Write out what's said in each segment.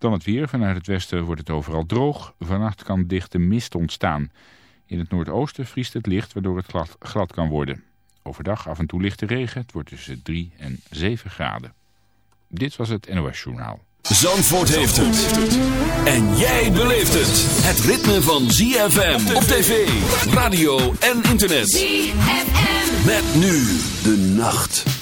Dan het weer. Vanuit het westen wordt het overal droog. Vannacht kan dichte mist ontstaan. In het noordoosten vriest het licht waardoor het glad, glad kan worden. Overdag af en toe lichte regen. Het wordt tussen 3 en 7 graden. Dit was het NOS Journaal. Zandvoort heeft het. En jij beleeft het. Het ritme van ZFM op tv, radio en internet. ZFM. Met nu de nacht.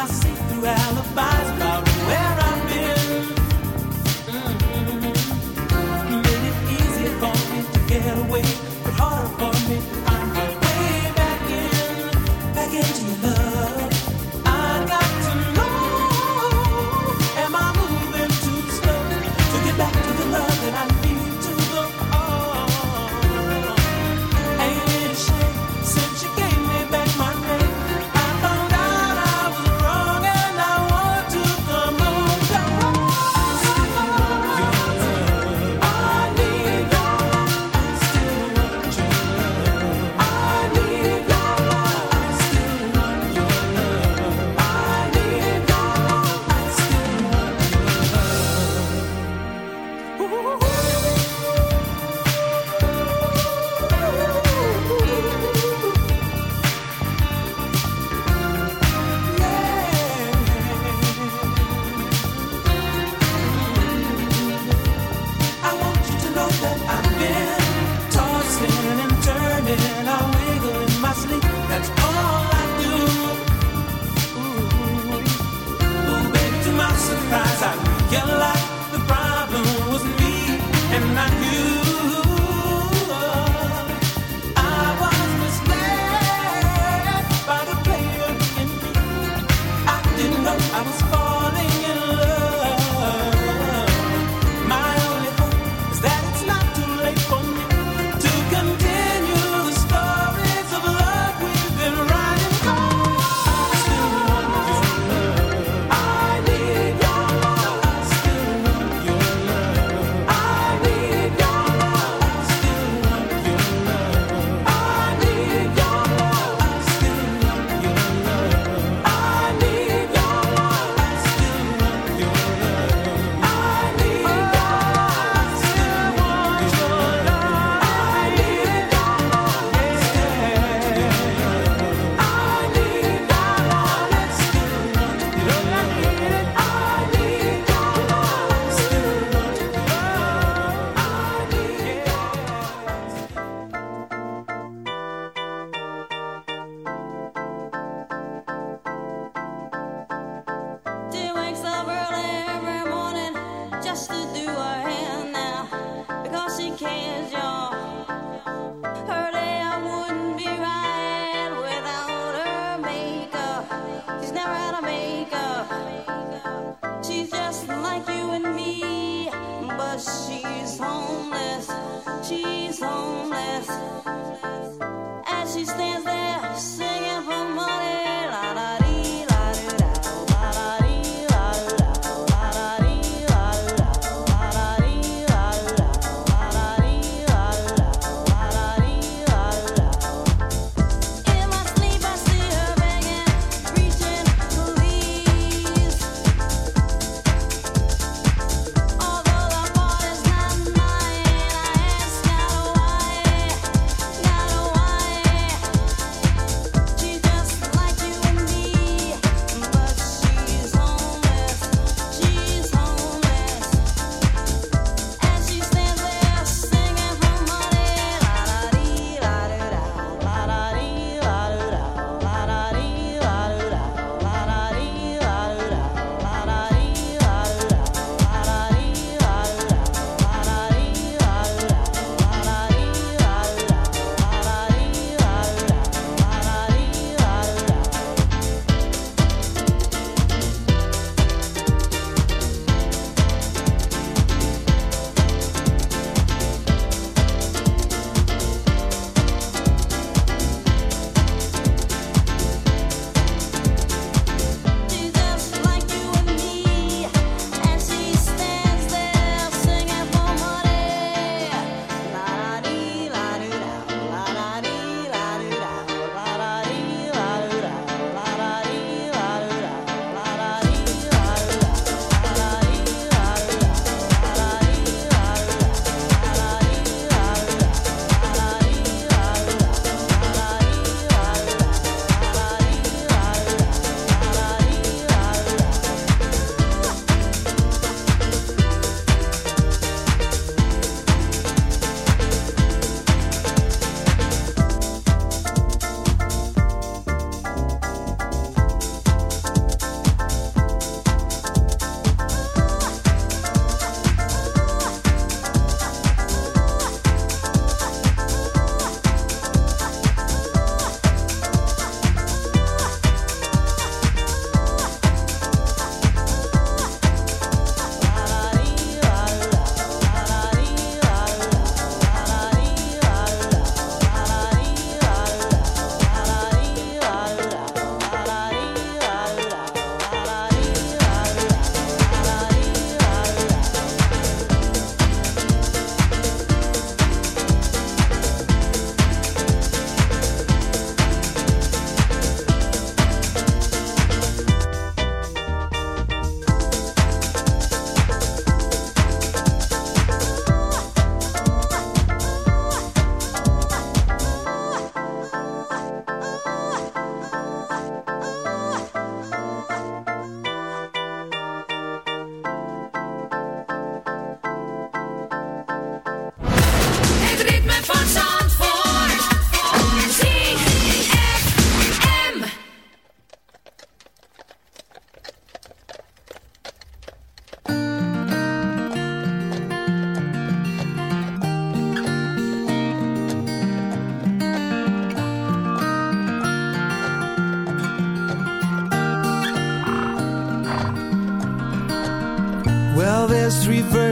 my see-through alibis.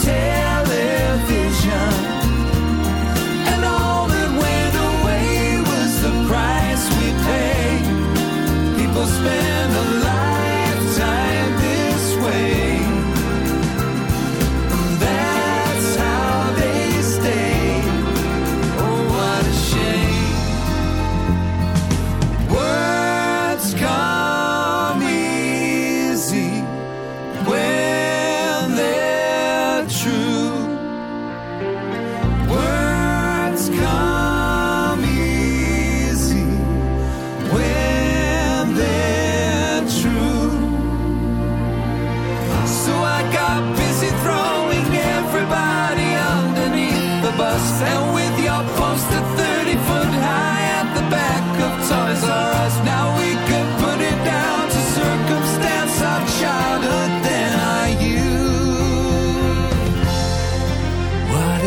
through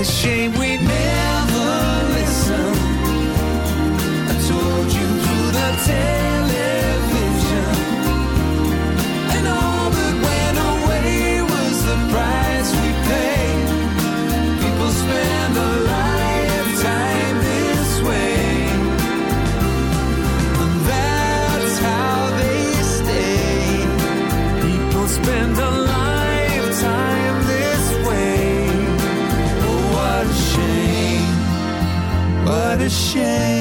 A shame we never What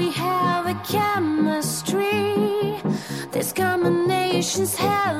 we have a chemistry. This combination's hell.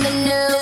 the news.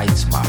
lights, my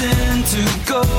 reason to go.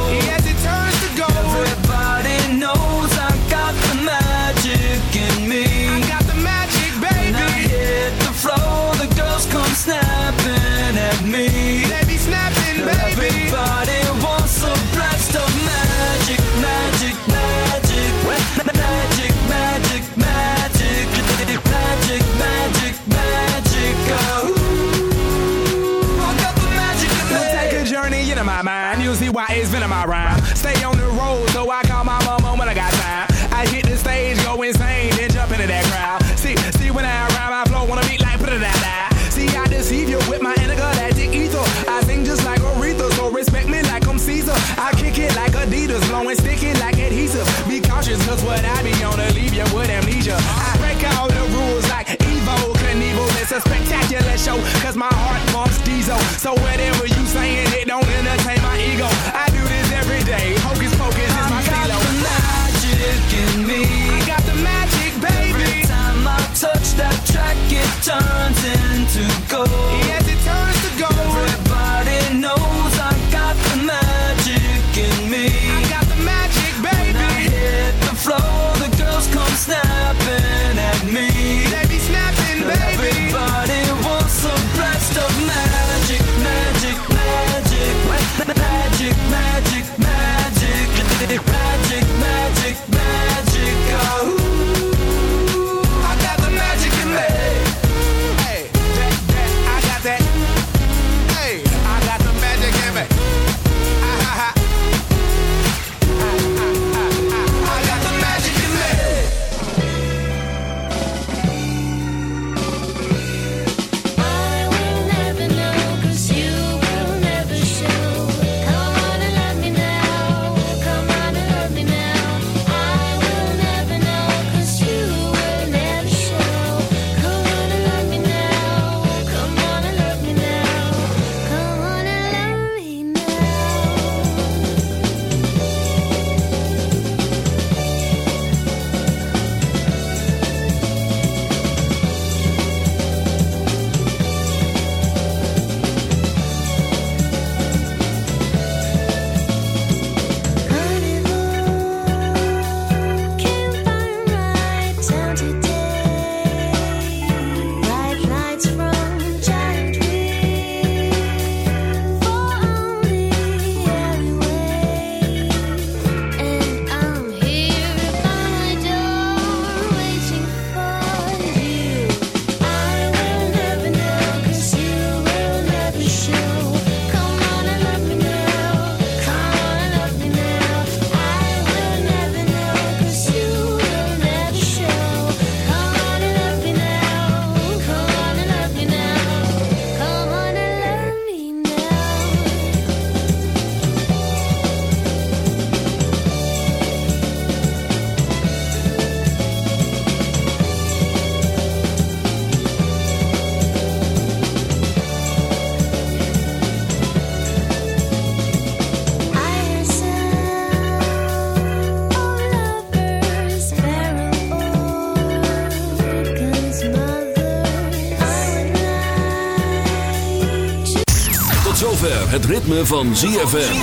Het ritme van ZFM.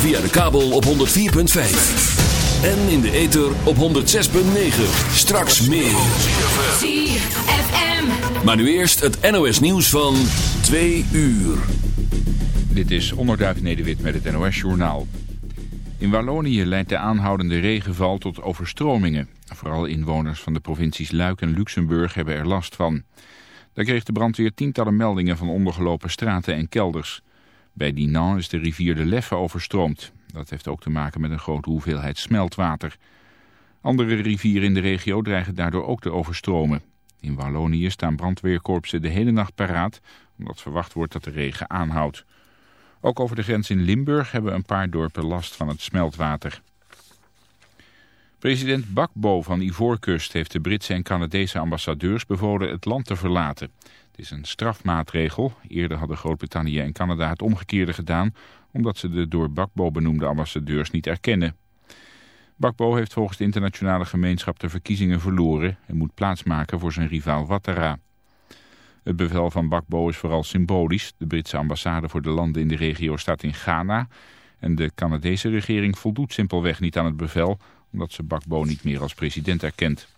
Via de kabel op 104.5. En in de ether op 106.9. Straks meer. ZFM. Maar nu eerst het NOS nieuws van 2 uur. Dit is Onderduif Nederwit met het NOS-journaal. In Wallonië leidt de aanhoudende regenval tot overstromingen. Vooral inwoners van de provincies Luik en Luxemburg hebben er last van. Daar kreeg de brandweer tientallen meldingen van ondergelopen straten en kelders. Bij Dinan is de rivier de Leffe overstroomd. Dat heeft ook te maken met een grote hoeveelheid smeltwater. Andere rivieren in de regio dreigen daardoor ook te overstromen. In Wallonië staan brandweerkorpsen de hele nacht paraat... omdat verwacht wordt dat de regen aanhoudt. Ook over de grens in Limburg hebben een paar dorpen last van het smeltwater. President Bakbo van Ivoorkust heeft de Britse en Canadese ambassadeurs bevolen het land te verlaten. Het is een strafmaatregel. Eerder hadden Groot-Brittannië en Canada het omgekeerde gedaan... omdat ze de door Bakbo benoemde ambassadeurs niet erkennen. Bakbo heeft volgens de internationale gemeenschap de verkiezingen verloren... en moet plaatsmaken voor zijn rivaal Ouattara. Het bevel van Bakbo is vooral symbolisch. De Britse ambassade voor de landen in de regio staat in Ghana... en de Canadese regering voldoet simpelweg niet aan het bevel... omdat ze Bakbo niet meer als president erkent.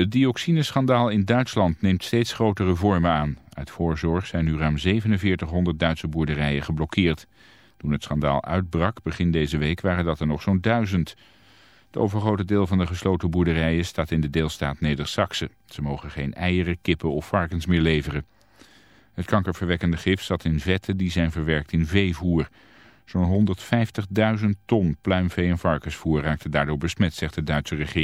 Het dioxineschandaal in Duitsland neemt steeds grotere vormen aan. Uit voorzorg zijn nu ruim 4700 Duitse boerderijen geblokkeerd. Toen het schandaal uitbrak begin deze week waren dat er nog zo'n duizend. Het overgrote deel van de gesloten boerderijen staat in de deelstaat Neder-Saxe. Ze mogen geen eieren, kippen of varkens meer leveren. Het kankerverwekkende gif zat in vetten die zijn verwerkt in veevoer. Zo'n 150.000 ton pluimvee en varkensvoer raakte daardoor besmet, zegt de Duitse regering.